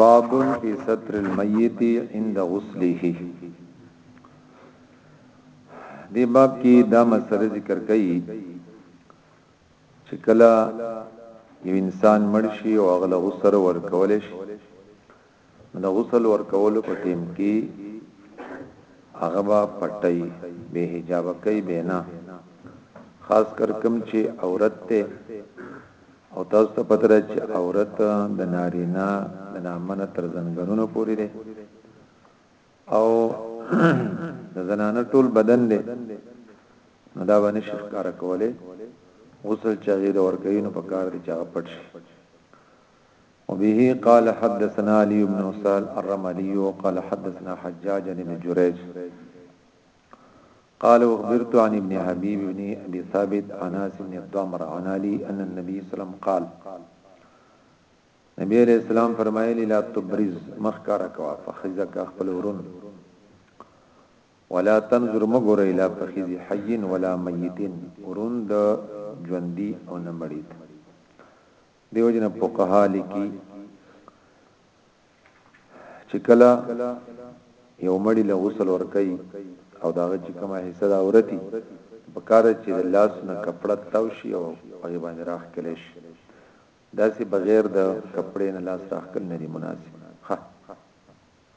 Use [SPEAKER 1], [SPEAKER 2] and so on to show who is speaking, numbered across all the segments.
[SPEAKER 1] باب فی ستر المیت عند غسله دی باب کې دا مسله ذکر کړي چې کله یو انسان مړ شي او هغه غسل ورکول شي د غسل ورکولو په ټیم کی هغه به پټی به حجاب کوي به نه خاص کر کم چې عورت ته او تاسو ته پته راځي چې عورت د نارینه د نامنه تر زنګرونو پورې دی او د زنانه ټول بدن دی نو دا باندې شیخ کار کوله غسل چاغې د ورکوي نو په کار دی چې هغه پټ شي وبه قال حدثنا علي بن وصال الرملي قال حدثنا حجاج بن جريج قال اخبرت عن ابن حبيب بن ابي ثابت عن انس بن الضمر عن علي ان النبي صلى الله عليه وسلم قال نبی علیہ السلام فرمایلی لا تبرز مخکار کوا فخذک خپل ورون ولا تنظر مغور الى فخذ حي ولا ميت ورون د ژوندۍ او نمړید دیو جن فقها لیکي چې کله یو مړی له غسل ور کوي او داغه چې کومه حصہ دا ورتی په کار چې لاس نه کپڑا تاو شي او هغه باندې راخ کله شي دا سي بغیر د کپڑې نه لاس راخ کله نه دی مناسب ها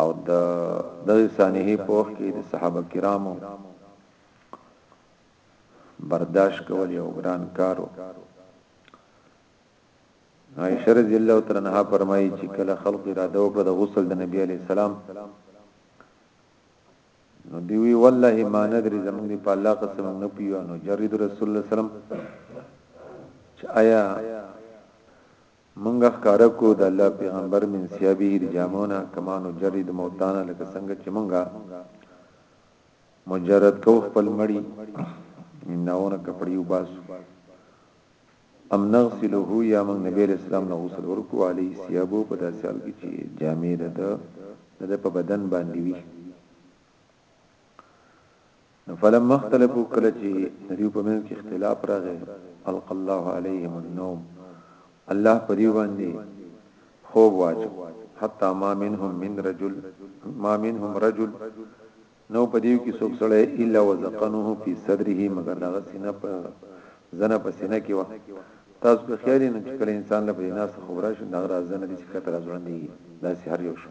[SPEAKER 1] او د دغې سانحې په وخت کې د صحابه کرامو برداشت کول یو ګران کارو عائشہ رضی الله تعالی عنها فرمایي چې کله خلق اراده وکړه د غسل د نبی علی السلام نو دی وی والله ما ندري زموږ په الله قسم نه پیو نو جرید رسول الله سلام چې آیا مونږ ښکاره کړو د الله پیغمبر من ثيابه لجامونه کما نجرد موتانا لکه څنګه چې مونږه مجرد کو خپل مړی ناونه کپړی وباسو ام نغسله یا موږ نبی اسلام نو غسل ورکو علی ثيابو په داسې حال کې چې جامې ده د په بدن باندې وي نو فلما اختلفوا کله چې د دیو په منځ کې اختلاف راغی الق الله علیهم النوم الله په دیو باندې خوب واچو حتا ما منهم من رجل ما منهم رجل نو په دیو کې څوک سره الا وزقنه فی صدره مگر دغه سینه په زنه په سینه کې و تاسو په خیال نه چې کله انسان له بنا څخه خبره شي دغه راز نه دي چې کتر ځوړندې دا سي هر یو شو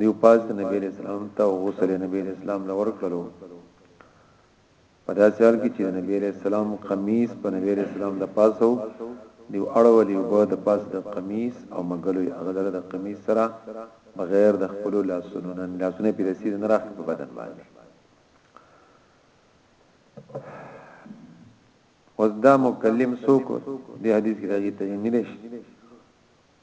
[SPEAKER 1] دیو پاس نبی علیہ السلام ته او غسل نبی علیہ السلام لور کړو په داسې حال کې چې نبی علیہ السلام قمیص په نبی علیہ السلام د پاسو دیو اړولې وبو د پاس د قمیص او مګلوی اغلره د قمیص سره بغیر د خپل لاسونو نن لاسونه په رسید نه راخ په بدن باندې اوس دا مکلم سوکو دی حدیث کې راځي ته نه لشي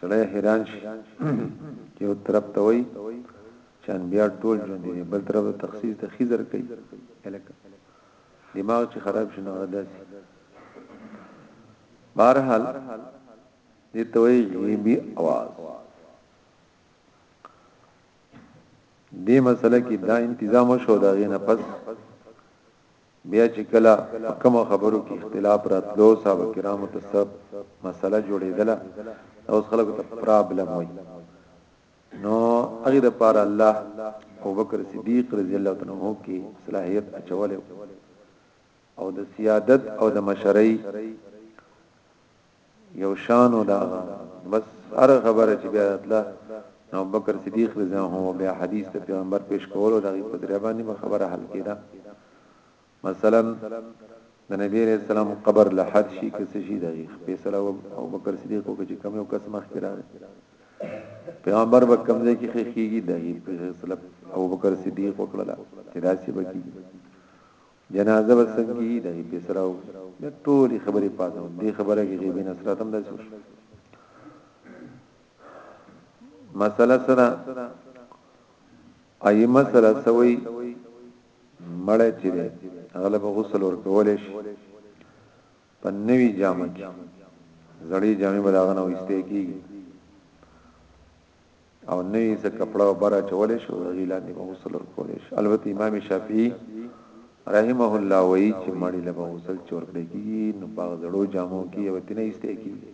[SPEAKER 1] سړی حیران شي چې یو طرف ته وایي چې انبیا ټول ژوند دي بل طرف ته تخصیص د خضر کوي الکه دماغ چې خراب شي نه داسي بهرحال دې ته وایي غیبی आवाज دې مسله کې دا انتظام شو دا غینه پس بیا چې کله په کومه خبرو کې اختلاف راتلو صاحب کرامو ته سب مسله جوړېدله دا اوس خلکو ته پرابلم وای نو هغه د پاره الله ابو بکر صدیق رضی الله تعالی عنہ کې صلاحیت اچول او د سیادت او د مشرۍ یو شان او دا بس هر خبره چې بیا راتله نو بکر صدیق رضی الله عنه بیا حدیث ته پیغمبر پیش کولو دا په دریا باندې به خبره حل کیدا مثلا د نبی رسول سلام قبر له حد شي کس شي د فیصله او بکر صدیق او چې کوم یو کس مخ کې راغی پیغمبر به کمزې کې خېږي د فیصله او بکر صدیق وکړه چې دا سی بکی جنازه به څنګه د غي پیسراو د ټولي خبرې پاتو دې خبره کې غیبی نصرات هم داسې وشو مسله سره اي مسله سوي مړ چې غلب غسل ورکول شي په نوي جامه کې زړې جامې به داغه نه وستې کیږي او نوې څه کپڑا او برا چولې شو هغه لاندې به غسل ورکول شي البته امام شافعي رحمه الله وایي چې مړی له غسل چور کړی کیږي نو باغ زړو جامو کې او تنه ایستې کیږي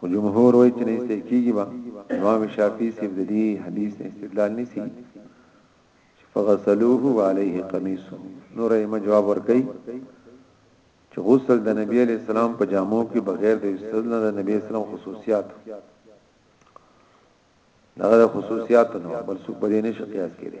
[SPEAKER 1] خو جمهور وایي چې نه ایستل کیږي با امام شافعي سیب د دې حدیث نه استدلال نسی چې فغسلوه وعليه قميص نور یې جواب ورکړي چې غسل د نبی علی السلام په جامو کې بغیر د استدلال نه د نبی اسلام خصوصیات دغه خصوصیات نو بل څوک به نه شي قیاس کړي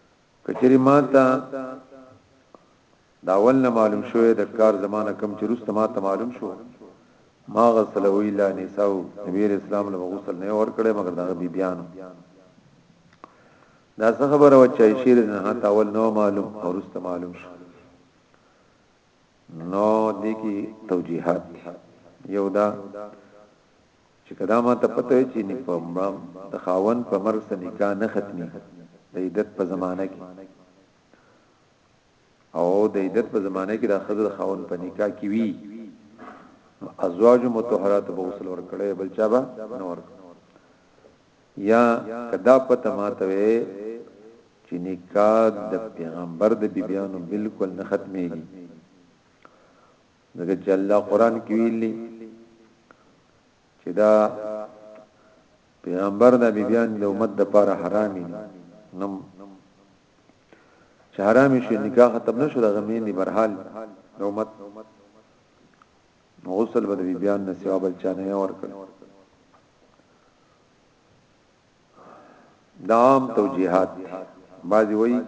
[SPEAKER 1] کچری ماته دا اول نه معلوم شوې د کار زمانه کم چې روسته ماته معلوم شو ما غسل وی لا نساو نبی اسلام له غسل نه ور کړې مګر دا بی بیان دا څه خبره و چې شیر نه تا اول نو معلوم او روسته معلوم شو نو دې کې توجیهات یو دا چې که دا ماته پته وی چې په د خاوند په مرګ سره نکاح نه ختمي د عدت په زمانه کې او د عدت په زمانه کې د خزر خاوند په نکاح کې وی ازواج متطهرات به غسل ور کړي بل چا به نور یا کدا پته ماته وی چې نکاح د پیغمبر د بیبیانو بالکل نه ختميږي ځکه چې الله قران کې ویلي چې دا پیغمبر د بیان د امت د پاره حرام دي نم چې حرام شي نکاح ختم نشو د غمین دی برحال د امت غسل به د بیان نه سیوا بل چانه ور کړ دام توجیهات بعضی وایي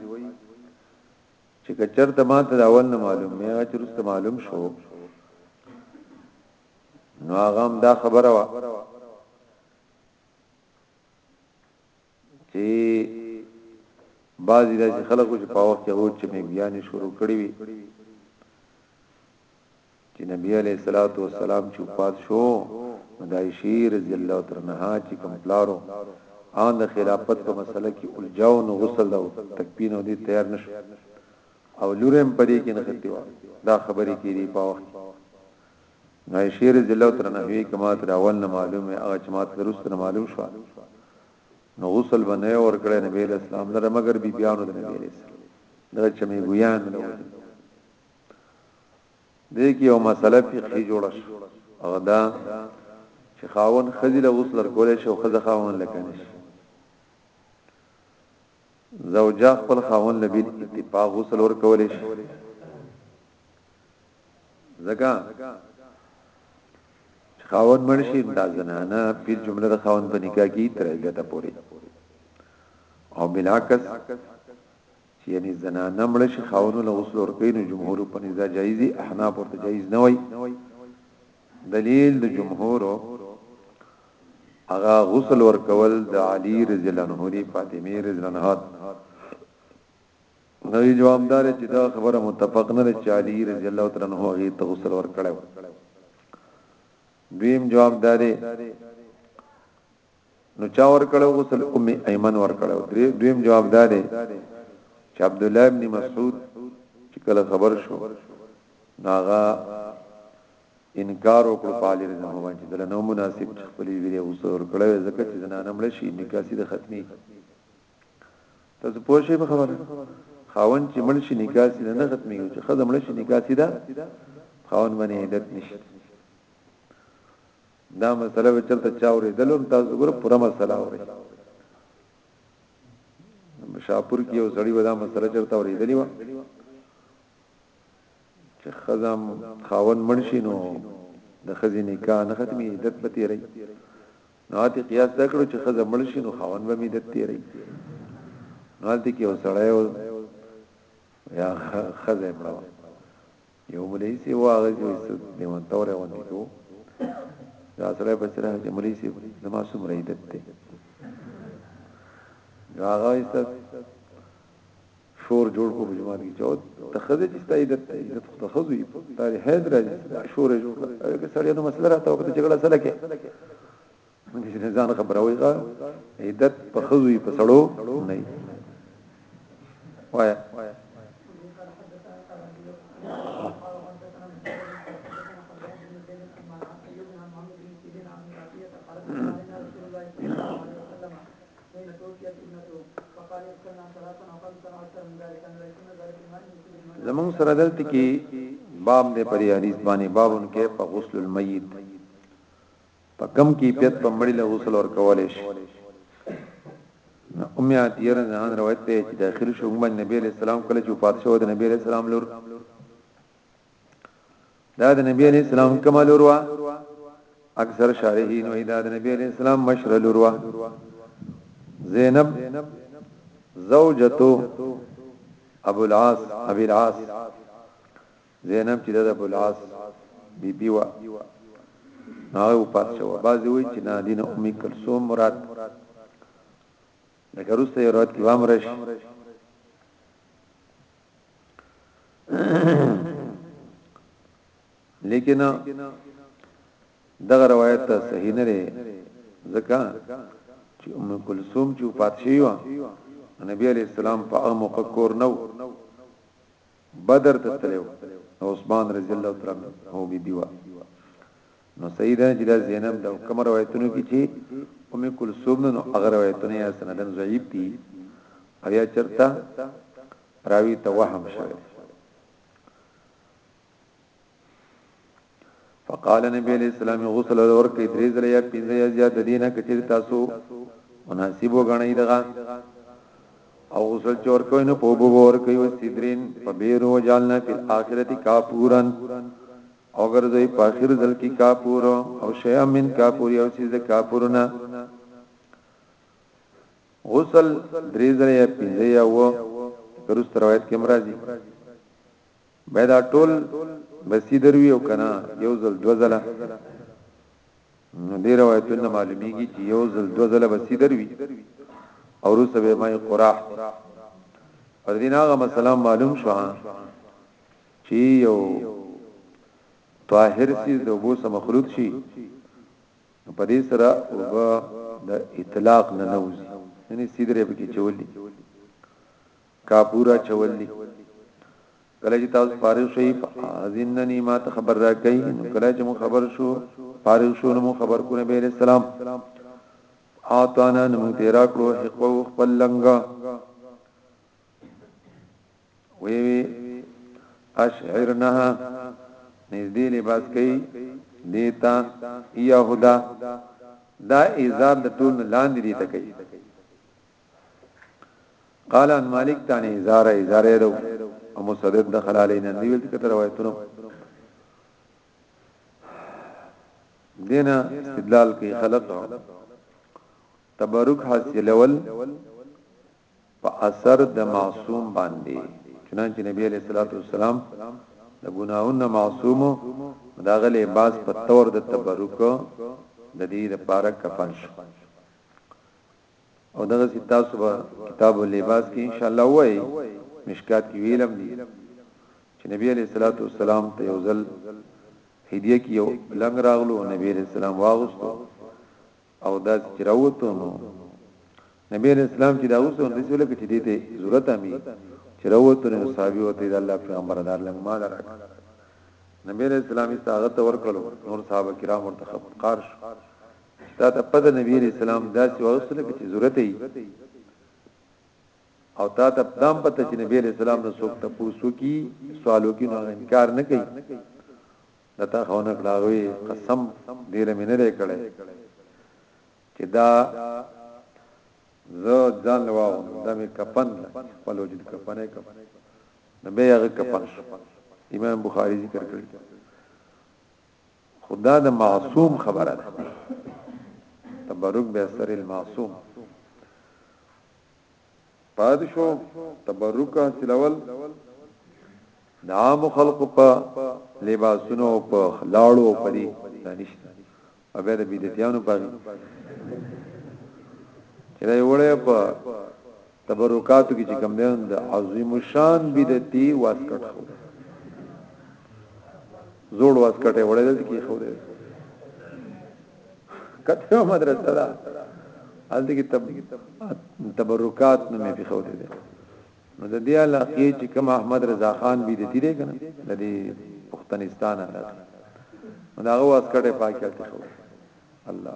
[SPEAKER 1] چې کچرته ما ته اول نه معلوم مې چې رسته معلوم شو نو هغه هم دا خبره وا چې بعضی د خلکو چې په وخت کې هوت چې مې بیان شروع کړی وي چې نبی علیه الصلاۃ والسلام چې وفات شو نو د عائشې رضی الله عنها چې کوم پلارو ان د خلافت په مسله کې الجاو نو غسل دا تکبین او دې تیار نشو او لورم پرې کې نختی و دا خبرې کې دی په وخت نو عائشې رضی الله عنها وی کما تر اول نه معلومه هغه چې ماته درسته معلوم شو نو غسل باندې ور کړې نبی اسلام لره مگر بی بیانو د نبی اسلام دا چې مې ګویان نه دې کې یو مسله فقهي جوړه شو او دا چې خاون خزي له غسل کولای شو خزه خاون لکه نشي زوجه خپل خاون له بیل اتفاق غسل ور کولای شي زګه خاون مرشي دا زنانه په جمله د خاون په نکاح کې تر عدته پوري او بلاکس چې یعنی زنانه مړه شي خاونو له غسل ورکوي نو جمهور په نزا جایزي احناف ورته جایز نه وای دلیل د جمهور هغه غسل ورکول د علی رضی الله عنه دی فاطمه رضی الله عنها نو جوابدار چې دا خبره متفق نه ده چې علی رضی الله تعالی عنہ هغه ته غسل ورکړو دویم جوابدار نو چا ور کړو غسل ام ایمن ور کړو درې دویم جواب دا دی چې عبد الله ابن مسعود چې کله خبر شو ناغا انکار وکړ په علی رضی الله عنه چې دله نو مناسب چې خپلې ویلې اوس ور کړو ځکه چې زنانه مړ شي نکاح سي د ختمي تاسو پوه شئ په خبره خاون چې مړ شي نکاح سي نه ختمي چې خزه مړ شي نکاح سي دا خاون باندې عیدت نشته دا مسله به چلته چا اوریدل هم تاسو ګره پوره مسله اوري شاپور کې یو سړی ودا مسله چرته اوریدلی و چې خزم خاون منشي نو د خزې نکاح نه ختمي عدت به تیری نو اتی قیاس دا کړو چې خزه منشي نو خاون به عدت تیری نو اتی کې وسړی یا خزه مړه یو مولوی سی واغې چې څه دیوان تورې غونډې کې وو دا سره په سره چې مولوی سی زما څومره عزت دی نو هغه یې شور جوړ کو بجمان کې چوت تخذ چې ستا عزت دی عزت خو تخذ وي تاریخ حیدر شور جوړ کړ که سړی نو مسله راته وکړه جګړه سره کې مونږ چې ځان خبروي دا عدت په خزوي په سړو نه وای زمون سره دلته کې باب دې پرې حدیث باندې بابن کې په غسل المیت په کم کیفیت په مړی له غسل ور کولې شي ام عطیه رضی الله روایت ده چې داخل شو باندې نبی علیہ السلام کله چې وفات شو د نبی علیہ السلام لور دا د نبی علیہ السلام کمال وروا اکثر شارحین وې دا د نبی علیہ السلام مشر لوروا زینب زوجته ابو العاص ابي العاص زینب چې د ابوالعاص بی بی وه نو هغه وفات شوه بعضی وایي چې نه دین ام کلثوم مراد لکه روسته یو روایت کې وام رش لیکن دغه روایت صحیح نه لري ځکه چې ام کلثوم چې وفات شوه نبی علی السلام په هغه موقع کور نو بدر ته تلو نو عثمان رضی الله تعالی عنہ او بي بي وا نو سیدا چې دا زینب د کوم روایتونو کې چې ام کلثوم نو هغه روایتونه یا سندن ضعیف دي او یا چرتا راوی ته وهم شوی فقال نبی علیہ السلام غسل ور کوي درې ځله یا پنځه یا زیات دینه کچیر تاسو مناسب وګڼئ دغه او غسل چور کوي نو په بوور کوي او سیدرین په بیرو جالنا په اخرتی کاپورن او ګرځي په اخر ځل کې کاپور او شیء من کاپور یو چیز د کاپورنا غسل درې ځله یا پنځه یا و کرست روایت کې مرادي به دا ټول بسی دروي او کنه یو ځل دو ځله نو دې روایتونه معلومیږي چې یو ځل دو ځله بسی دروي او روسه به مای قراح پر دې ناغه مسله معلوم شو چې یو طاهر سي د وبو سره مخلوط شي په دې سره وبا د اطلاق نه نوځي یعنی سیدره به کې چولې کافور اچول دي کله چې تاسو فارغ شئ ازننی ما ته خبر راکړئ نو کله چې مو خبر شو فارغ شو نو مو خبر کو نبی رسول الله اعطانا نو تیرا کړو حقو خپل لنګ وی وی اشعرنها نږدې لباس کوي دیتا یهودا دا ایزاد د ټول لاندې دی تکي قال عن مالک تاني زار زار له او مسدد دخل علينا دی ویل کته روایتونه دینا استدلال کوي خلق تبرک حاصل اول په اثر د معصوم باندې چنانچه نبی عليه الصلاه والسلام د ګناهونو معصوم دا غل لباس په تور د تبرک د دې لپاره کفن شو او دغه سي تاسو به کتاب اللباس کې ان شاء الله وای مشکات کې ویلم دي چې نبی عليه الصلاه والسلام ته یو ځل هدیه کې یو لنګ راغلو نبی عليه السلام واغستو او دا چې راوته نو نبی عليه السلام چې دا اوسو د څه لکه چې دې ته ضرورت امي چې راوته نو صاحب او ته الله پیغمبر دار لنګ ما درک نبی عليه السلام استاغت ورکړو نور صحابه کرام ورته خپقار شو ستا ته پته نبی علیہ السلام داسې واوس لکه چې ضرورت یې او تا ته دام پته چې نبی علیہ السلام نو څوک ته پوسو کی سوالو کی نو انکار نه کوي لتا خونه کلاوي قسم دې له مینه لري کړي چې دا زه ځان لواو دا مې کفن خپل وجود کفنه کوم نبی هغه کفن امام بخاری ذکر کړی خدا د معصوم خبره ده تبرک به سر المعصوم پادشو تبرک حاصلول د عام خلق په لباسونو په لاړو په دې دانشته او بیا د بدعتانو په چې دا وړه په تبرکاتو کې چې کوم دی د عظیم شان بدعتي واسکټ خو زوړ واسکټ یې وړل دي کې خو دی کته مدرسه ده هلته کې تب تبرکات نو مې په خو دی نو د دې علاقې چې کوم احمد رضا خان بدعتي دی کنه د دې پښتنستان علاقې دا
[SPEAKER 2] هغه واسکټ یې پاکه کړو الله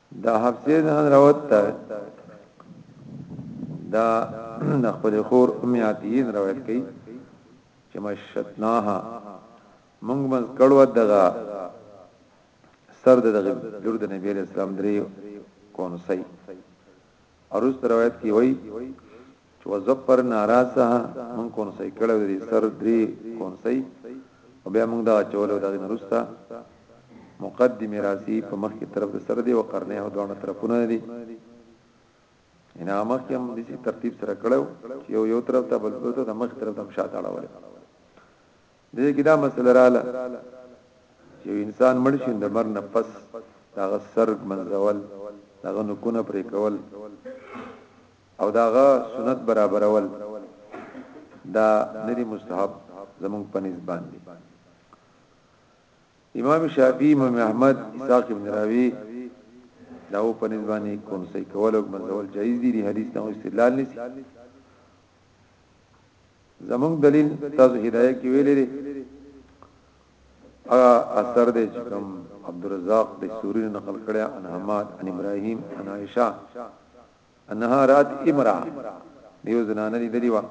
[SPEAKER 1] دا حفصه ځان راوت ده دا د خپل خور ام عتیین روایت کوي چې مشتناها موږ مز کړو دغه سر دغه لور د نبی اسلام درې کون سي اروس روایت کی وای چې وظفر ناراسه مونږ کونسۍ کړو دې سر درې کونسۍ او بیا مونږ دا چولو دغه نرستا مقدم راسی په مخ کې طرف د سر دی او قرنه او دوه طرفونه دي ان مخ کې هم دسی ترتیب سره کړو چې یو یو طرف ته بل طرف ته د مخ طرف ته شاته اړول دې کې دا مسله رااله چې انسان مړ شي د مر نه پس داغه سرګ منځول داغه نکونه پرې کول او داغه سنت برابرول دا ندی مستحب زمونږ په نسبت باندې امام شافعی امام احمد اسحاق ابن راوی دا په نسبت باندې کوم څه کول او منځول جایز دي حدیث نو استدلال نشي زمونږ دلیل تاسو هدايه کې ویلې دي هغه اثر دی چې کوم عبدالرزاق د سوري نقل کړي ان حماد ان ابراهيم ان عائشه انها رات امرا دیو زنانه دي دی وا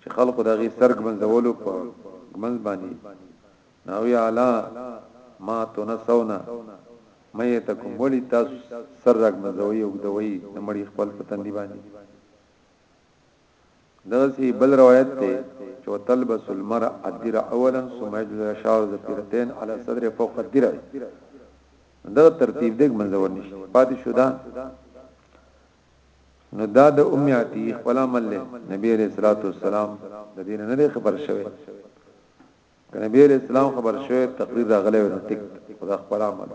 [SPEAKER 1] چې خلق دغه سرګ منځولو په منځ باندې ناوی اعلی ما تنسونا ميتکم ولی تاسو سرګ منځوي او دوی د مړي خپل پتن دی باندې دغسی بل روایت ته چې وتلبس المرأه الدرع اولا ثم يجلس الشعر زفيرتين على الصدر فوق الدرع دا ترتیب دګ منځور نشي پاتې شو دا نو دا د ام عتی خپل عمل له نبی عليه الصلاه والسلام د دین نه لري خبر شوی نبی عليه السلام خبر شوی تقریر راغلی نو تک خدا خپل عمل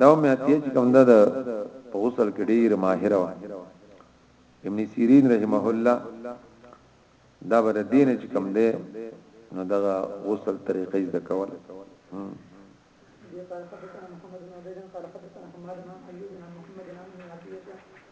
[SPEAKER 1] دا ام عطیه چې کوم ده د غسل کې ډیر ماهر و ابن سیرین رحمه الله دا بر دین چې کوم ده نو دا غسل طریقې زده کول
[SPEAKER 2] قال حدثنا محمد بن عبيد قال حدثنا حماد بن ايوب بن محمد بن عبد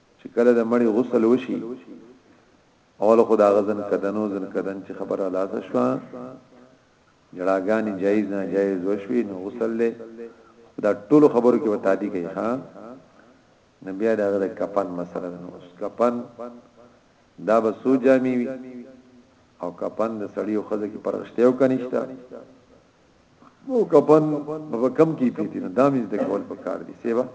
[SPEAKER 1] چې کله د مړي غسل وشي اول خو دا غزن کدنو زن کدن چې خبره لاس شوه جړاګانی جایز نه جایز وشوي نو غسل له دا ټول خبرو کې وتا دي کوي ها نبي دا غره کپن مسله نو اوس کپن دا به سو جامي وي او کپن د سړی او خزه کې پرغشته او کنيشته او کپن په کم کې پیتی نه دامیز د کول په کار دي سیوا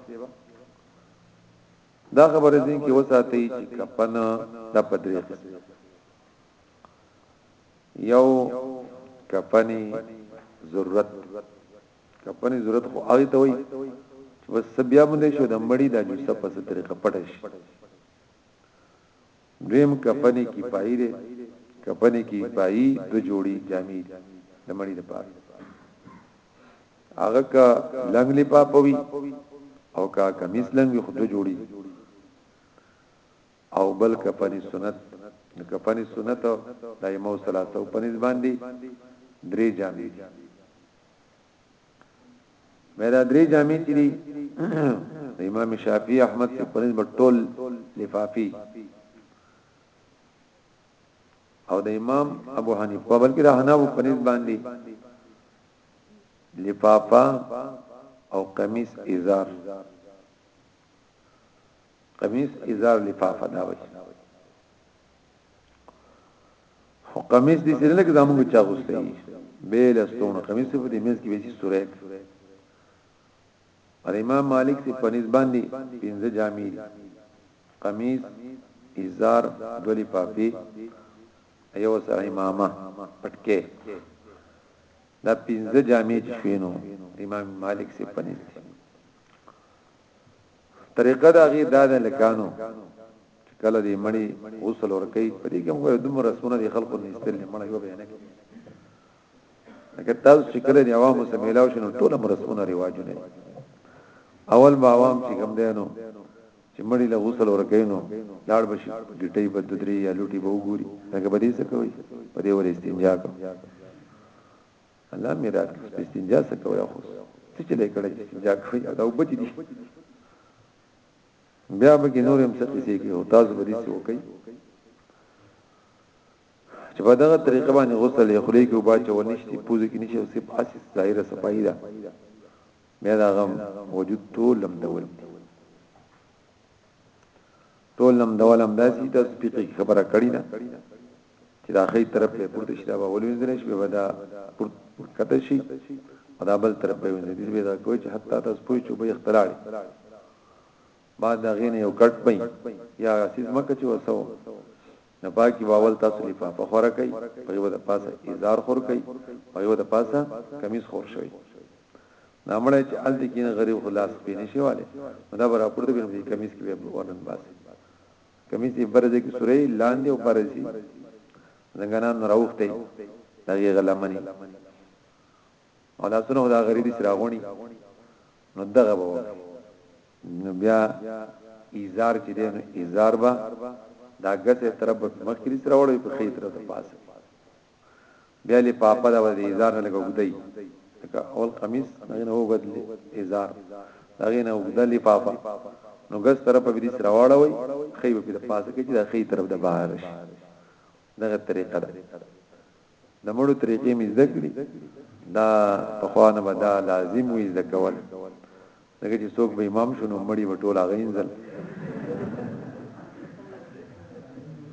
[SPEAKER 1] دا خبره ځین کې وساتئ چې کپن د پدری قسم یو کپنی ضرورت کپنی ضرورت خو هغه ته وای چې بس بیا باندې شو د مړی د جوسه په ست طریقه پټ شي دویم کپنی کی پای دی کپنی کی پای د جوړی جامې د مړی لپاره هغه کا لنګ لپا پوي او کا کمیس لنګ وي خود جوړي او بل کپنی سنت کپنی سنت دای مو ثلاثه په نس باندې درې جامې مې دا درې جامې چې دي امام شافعي احمد څخه په نس ټول لفافي او د امام ابو حنیفه بلکې د حنابو په نس باندې لفافه او قمیص ازار قمیص ازار لفافه دا وایي خو قمیص دې سره لکه زموږ چا غوستي به لستون قمیص په دې مز کې به شي سورې پر امام مالک سي په نسبان دي پنځه جامې قمیص ازار دولی پاپی ایو سه امامه پټکه دا پنځه جامع چې شوینو امام مالک سي پنځ طریقه دا غي دا د لکانو کله دې مړی غسل ورکي پرې کوم دومره رسمونه دي خلکو نه استل مړی و بیان لکه تاسو چې کله د عوامو سره ملاو شنو ټول مرسونه ریواجونه اول به عوام چې کوم دینو چې مړی له غسل ورکینو لاړ بشي ګټي په ددري یا لوټي به وګوري هغه به دې څه کوي په دې ور استنجا کوي الله میرا استنجا څه کوي خو څه چې لیکل چې استنجا کوي دا وبچ دي بیا به کې نور هم څه کیږي او تاسو به دې څه وکړي چې په دغه طریقه باندې غسل یې خلی کې وبا چول نشتی پوزې کې نشي او سپ اساس ظاهره صفائی ده بیا دا غم وجود ټول لم دول ټول لم دول هم داسې تاسو پیقې خبره کړی ده چې دا خې طرف له پورته شي دا به ولوینځل شي به دا کته شي دا بل طرف به ولوینځل شي دا کوی چې حتی تاسو پوه چې به اختلاړي بعد د غین یو کټ پي یا سیز مکه چې وسو نه پاکي باول تاسو لپاره په خوره کوي په یو د پاسه ازار خور کوي په یو د پاسه کمیس خور شوی نامړی چې ال دې کین غریب خلاص پینې شي والے دا بر اپورته کوم چې کمیس کې به ورن باسي کمیس یې برځه کې سورې لاندې او برځي زنګانان راوخته دغه غلمني او لاسونه خدا غریبي سره غوني نو دغه به نو بیا ایزار چې دی نو ایزار به دا ګسه طرف په مخ کې سره وړي په خې طرف ته پاس بیا لې پاپا دا د ایزار نه لګو دی لکه اول قمیص نه نه وګد ایزار دغه نه وګد لې پاپا نو ګس طرف په دې سره وړي خې په پاس کې چې دا خې طرف د بهر شي دغه طریقه ده د مړو طریقې مې زده کړي دا پخوانه به دا لازم وي زده کول دغه چې څوک به امام شونو مړی به ټول هغه انځل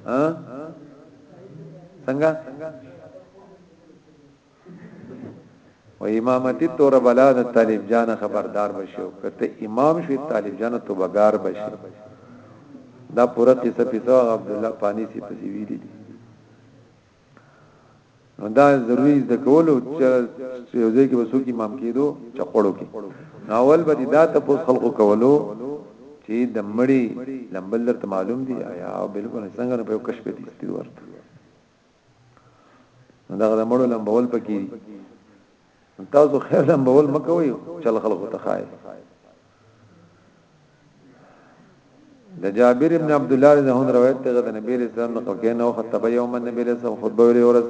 [SPEAKER 1] ها څنګه و امامتی تور بلا د طالب جان خبردار بشو کته امام شوی طالب جان تو بګار بشو دا پوره قصه پیسو عبد الله پانی سی پسی ویلی دی نو دا ضروری د کولو چې یو ځای کې وسو کې امام کېدو چې خړو کې نو اول به دا ته پوس خلقو کولو چې د مړی لمبل درته معلوم دی یا بالکل څنګه نه په کښ په دې ستې ورته نو دا د مړو لمبول پکې تاسو خیر لمبول مکوئ چل خلقو ته خای د جابر ابن عبد الله رضی الله عنه روایت ته د نبی رسول الله نو کې نو خطبه یوم نبی رسول الله خطبه ویلې ورځ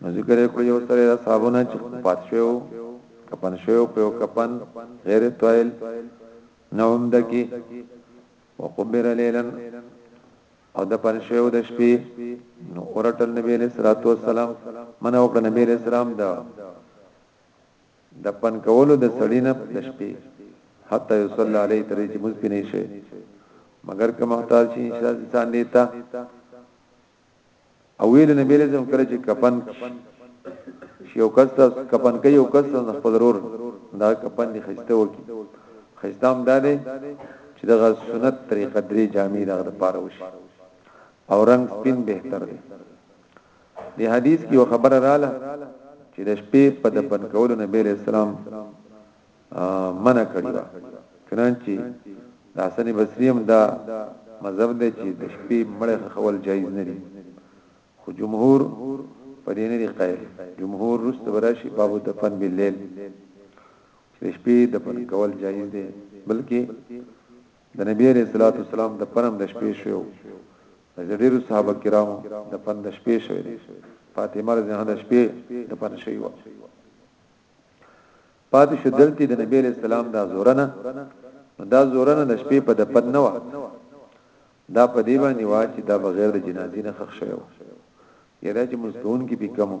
[SPEAKER 1] نو ذکر یې کړی یو سره صاحبونه چې پات شو کپن شو په کپن غیر تویل نو هم دکی وقبر لیلن او د پن شو د شپې نو اورټل نبی رسول الله والسلام منه وکړه نبی رسول الله دا دفن کولو د سړي نه د شپې حتی یصلی علیه تر دې چې مونځ پرې نه شي مګر که محتاج شي انسان دې ته او ویل نبی له زم کړ چې کفن شي او کس کفن کوي او کس نه خپل ضرور دا کفن دې خسته وکي خستام دا دی چې دغه سنت طریقه درې جامې دغه لپاره وشي او رنگ سپین بهتر دی دی حدیث کې یو خبره رااله چې د شپې په دفن کولو نبی علیہ السلام منع کړی و چنانچه د حسن بصری هم دا مذهب دی چې د شپې مړې خول جایز نه دي خو جمهور په دې نه دي قائل جمهور رست براشي باب دفن بالليل چې شپې دفن کول جایز دی بلکې د نبی علیه الصلاة والسلام دفن هم د شپې شوی و، ځکه چې ډېرو صحابه کرامو دفن د شپې شوی دی، فاطمه رضی الله عنها د شپې دفن شوې وه. پاتې شو دلته د نبی علیه السلام دا زورنه، نو دا زورنه د شپې په دفن نه وه، دا په دې باندې وه چې دا بغیر د جنازې نه ښخ شوی و، یا دا چې
[SPEAKER 2] مونځ کوونکي پې کم وو.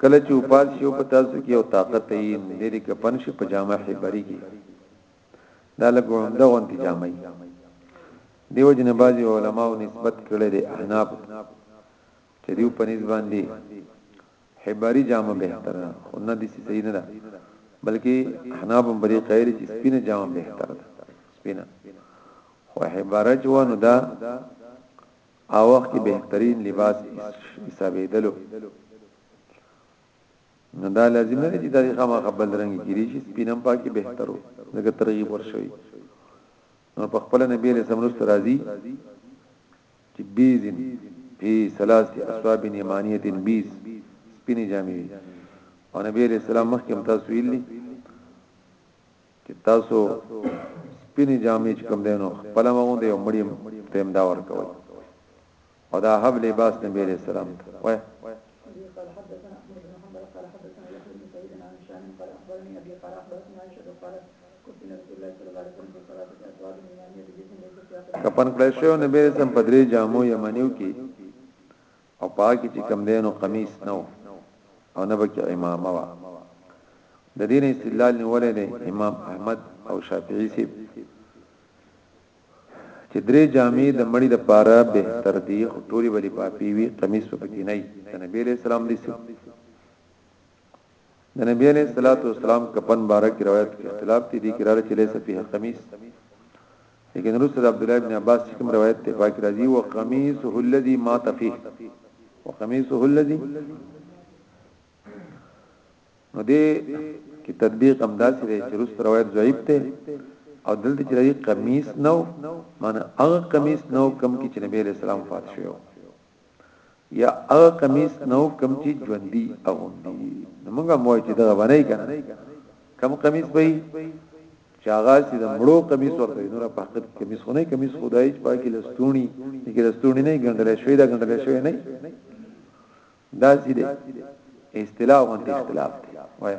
[SPEAKER 1] کله چې وفات شي او په تاسو کې یو طاقت یې لري کپن شي په جامع حبري کې دا لګو هم دغه انت جامع دیو جن بازي علماء نسبت کړي دي احناف چې دیو په نسبت باندې حبري جامع بهتر ده خو نه دي صحیح نه ده بلکې احناف هم بری قائل چې سپینه جامع بهتر ده سپینه خو حبرج ونه ده هغه وخت کې بهترین لباس حسابېدلو نو دا لازم نه چې دا خامخا بل رنګ کېږي چې سپینم پاکي بهترو دغه ترغیب ورشوي نو په خپل نبی له سمرست راضي چې بیزن فی ثلاثه اصحاب یمانیه بیز سپینې جامې او نبی له سلام مخکې تاسو ویلي چې تاسو سپینې جامې چې کوم دی نو خپل هم اغوندئ او مړي ته هم دا ورکوئ او دا هب لباس نبی
[SPEAKER 2] علیه السلام ته وایي
[SPEAKER 1] کپن کړی شو نبی رسم په درې جامو یمنیو کې او په هغه کې چې کم دی نو قمیص نه و او نه بکې امامه وه د دین استدلال نیولې دی امام احمد او شافعی سی چې درې جامې د مړی د پاره به تر دی خو ټولې بلی پاپی وی قمیص په پکې نه دی نبی له سلام دی سو د نبی علیہ الصلوۃ والسلام کفن بارک روایت کې اختلاف دي دي کرار چې لیسه فيه قمیص لیکن رسول عبد الله ابن عباس کوم روایت ته پاک راځي او قمیصه الذي مات فيه وقمیصه الذي نو دې کې تطبیق هم داسې دی چې رسول روایت ضعیف ته او دلته چې راځي قمیص نو معنی هغه قمیص نو کم کې چې نبی علیہ السلام فات شوی یا هغه قمیص نه کوم چې ژوندۍ اغوندي نو موږ مو چې دغه باندې کنه کم قمیص به چې هغه چې د مړو قمیص ورته نور په حقیقت کې قمیص خو نه قمیص خدای چې پاکي لستونی کې لستونی نه ګندل شوی دا ګندل شوی نه دا چې اصطلاح باندې اختلاف دی وایي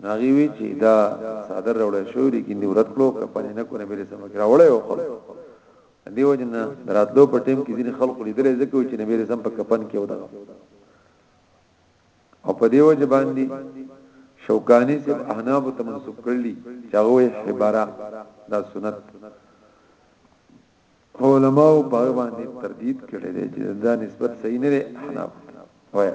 [SPEAKER 1] نو هغه وی چې دا صادر راوړل شو لیکن دی ورت کړو کپنه نه کونه بیره سم کرا وړه او خل دیو جن دراتلو په ټیم کې ځین خلق لیدل ځکه چې نبی رسم په کپن کې ودغه او په دیو جن باندې شوکانی سب احناب ته منسوب کړلی چې هغه حبارا دا سنت علماء په باندې تردید کړي دي چې دا نسبت صحیح نه دی احناب وایي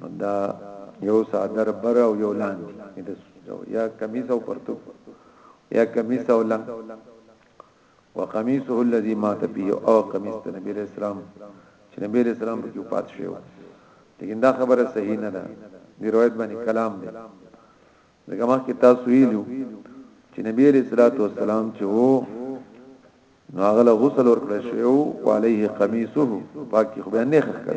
[SPEAKER 1] نو دا یو صادر بر او یو لاندې د سوزو یا کمیس او پرتو یا کمیس او لنګ وقمیصه الذي مات به او قمیص د نبی رسول الله چې نبی رسول الله په کې پات شو لیکن دا خبره صحیح نه ده دی روایت باندې کلام دی لکه ما کې تاسو ویلو چې نبی عليه الصلاه والسلام چې وو نو هغه غسل ورکړ شو او عليه قميصه پاکي خو باندې خخ کړ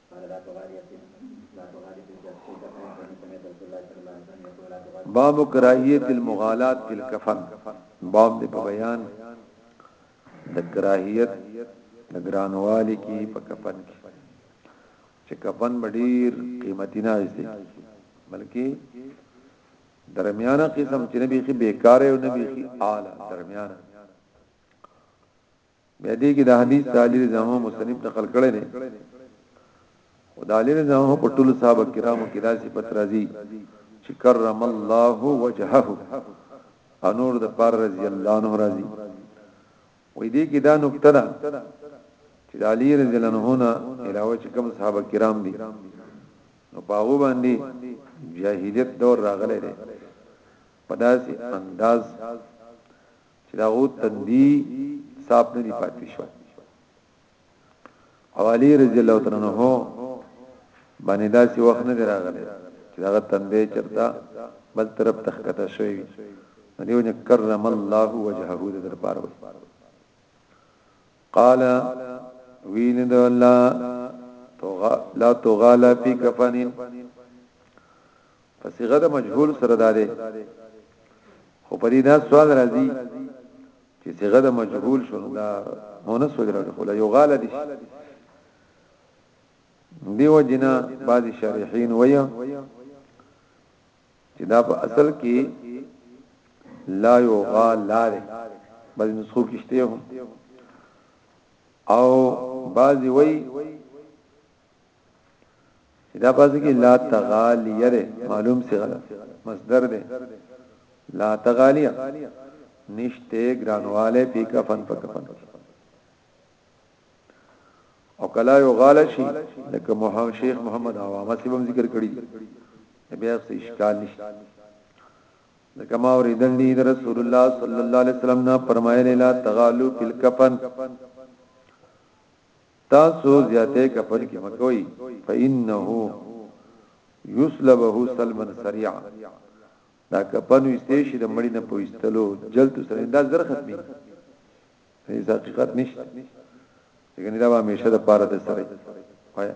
[SPEAKER 2] باب
[SPEAKER 1] کراهیت المغالات فی الكفن باب د بیان د کراهیت د ګرانوالي کې په کفن کې چې کفن ډیر قیمتي نه دی بلکې درمیانه قسم چې نبی خي بیکاره او نبی خي اعلی درمیانه بیا دې کې د حدیث د علی رضی الله مصنف نقل کړی دی او د علی رضی الله په ټولو صحابه کرامو کې دا صفت راځي چې کرم الله وجهه انور د پار رضی الله عنه راځي وې دې کې دا نقطه ده چې د علی رضی الله عنه نه علاوه چې کوم صحابه کرام دي نو باغو باندې جاهلیت دور راغلی دی په داسې انداز چې د هغو تندي صاف نه دي پاتې شو او علي رضی الله تعالی عنہ باندې دا سی وخت نه راغلی چې دا تندې چرتا بل طرف تخکته شوی دیو نه کرم الله وجهه د در پاره قال ویل د الله توغا لا توغالا فی کفنین په صيغه د مجهول سره دا دی خو په دې دا سوال راځي چې صيغه د مجهول شو دا مونث وجره خو لا یو غاله دي دیو جنا بعض شارحین ویا چې دا په اصل کې لا یو غال لار بعض نسخو کې شته هم او بعض وی دا پس کې لا تغالی یره معلوم څه غلا مصدر دی لا تغالی نشته ګرانواله پی کفن په کفن او کلا یو غاله شي لکه محمد شیخ محمد عوامه سیبم ذکر کړی بیا څه اشکال نشته لکه ما اوریدل دی رسول الله صلی الله علیه وسلم نه فرمایلی لا تغالو فی الکفن تاسو زیاته کفن کې مکوي فإنه یسلبه سلبا سریعا دا کپن وسته شي د مړی نه پويستلو جلد سره دا زر ختمي هیڅ حقیقت نشته څنګه دا به همیشه د پاره د سره وایا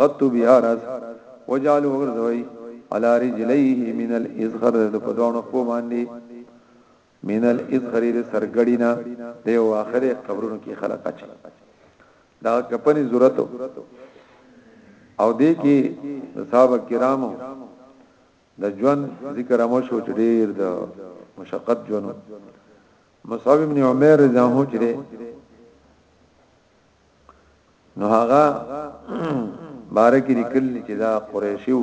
[SPEAKER 1] غتو بها راس وجعل وغرزوي على رجليه من الازغر د په دوانو خو باندې من الازغر د سرګړینا د یو اخره قبرونو کې خلق اچي دا کپنې ضرورت او دې کې صاحب کرامو د ژوند ذکر مو شو چې ډیر د مشقت ژوند مصعب ابن عمر رضی الله عنه چې نو هغه بارکی لیکل چې دا قریشیو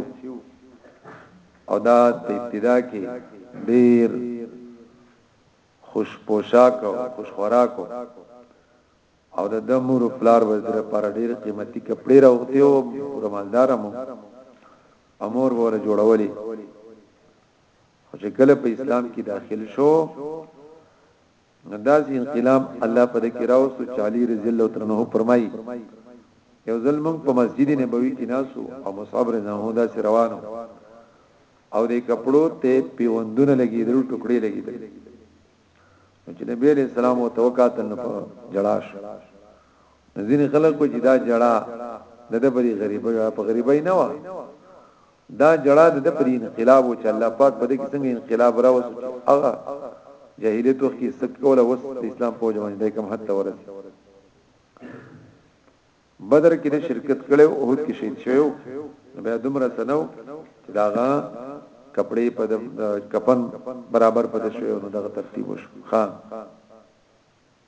[SPEAKER 1] او دا په ابتدا کې ډیر خوش پوشاک او خوش خوراک او د دمور پلار وزره پر ډیر قیمتي کپڑے راوته او پوره مالدار مو امور وره جوړولې خو چې کله په اسلام کې داخل شو نو داسې انقلاب الله په دې کې راوستو چې علي رضی الله عنه فرمایي یو ځل موږ په مسجد نبوي کې ناسو او مصعب رضی الله عنه داسې روانو او د کپړو ته پیوندونه لګیدل ټوکړي لګیدل چې نبی عليه السلام او توکاتن په جړاش ځینې خلک کو چې دا جړا د دې بری غریبه په غریبای نه و دا جړا د ده پر انقلاب و چې الله پاک په ده کې څنګه انقلاب راوست چې هغه جاهلیت وخت کې سک کول او د اسلام په وجه باندې کوم حد ته ورسېد بدر کې د شرکت کړو او هوت کې شهید شوو بیا دومره سنو چې داغه کپڑے په کپن برابر پد شوی نو دغه ترتیب وشو ها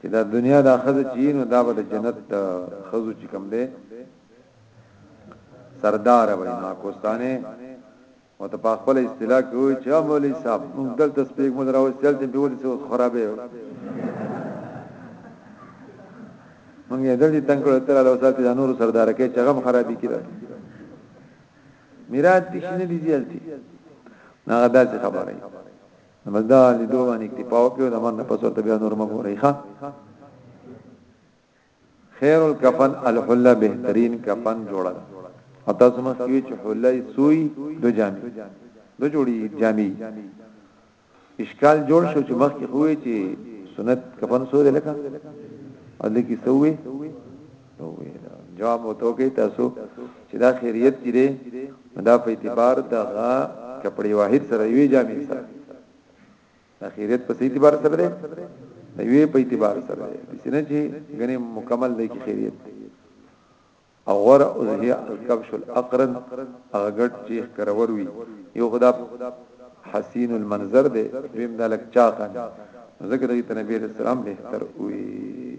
[SPEAKER 1] چې دا دنیا دا خزه چې نو دا به د جنت د خزو چې کم دی سردار وای ما کوستانه او ته په خپل اصطلاح کې وای چې مولوی صاحب موږ دلته سپیګ مو دراوستل چې په ولې څه خرابې موږ یې دلته تنگ کړو تر له وساتې د نور سردار کې چې غم خرابې کړه میراث دې شنه دي ځلتي نه غدا څه خبره نو بس دا لیدو باندې اکتفا وکړو دا باندې پس ورته بیا نور مګورې ښا خیر الکفن الحله بهترین کفن جوړه او تاسو مخ کې چې حله سوی دو جامې دو جوړي جامې اشکال جوړ شو چې مخ کې خوې چې سنت کفن سوې لکه او لکه سوې جواب وته کې تاسو چې دا خیریت کې دی دا په اعتبار د کپڑے واحد سره یوې جامې سره دا خیریت په اعتبار سره دی دا یوې په اعتبار سره دی څنګه چې غني مکمل دی کې خیریت او ور او هي الکبش الاقرن اغړ چې کرور وي یو خدا حسین المنظر دی دویم دلک چاقن ذکر دی نبی رسول الله بهتر وي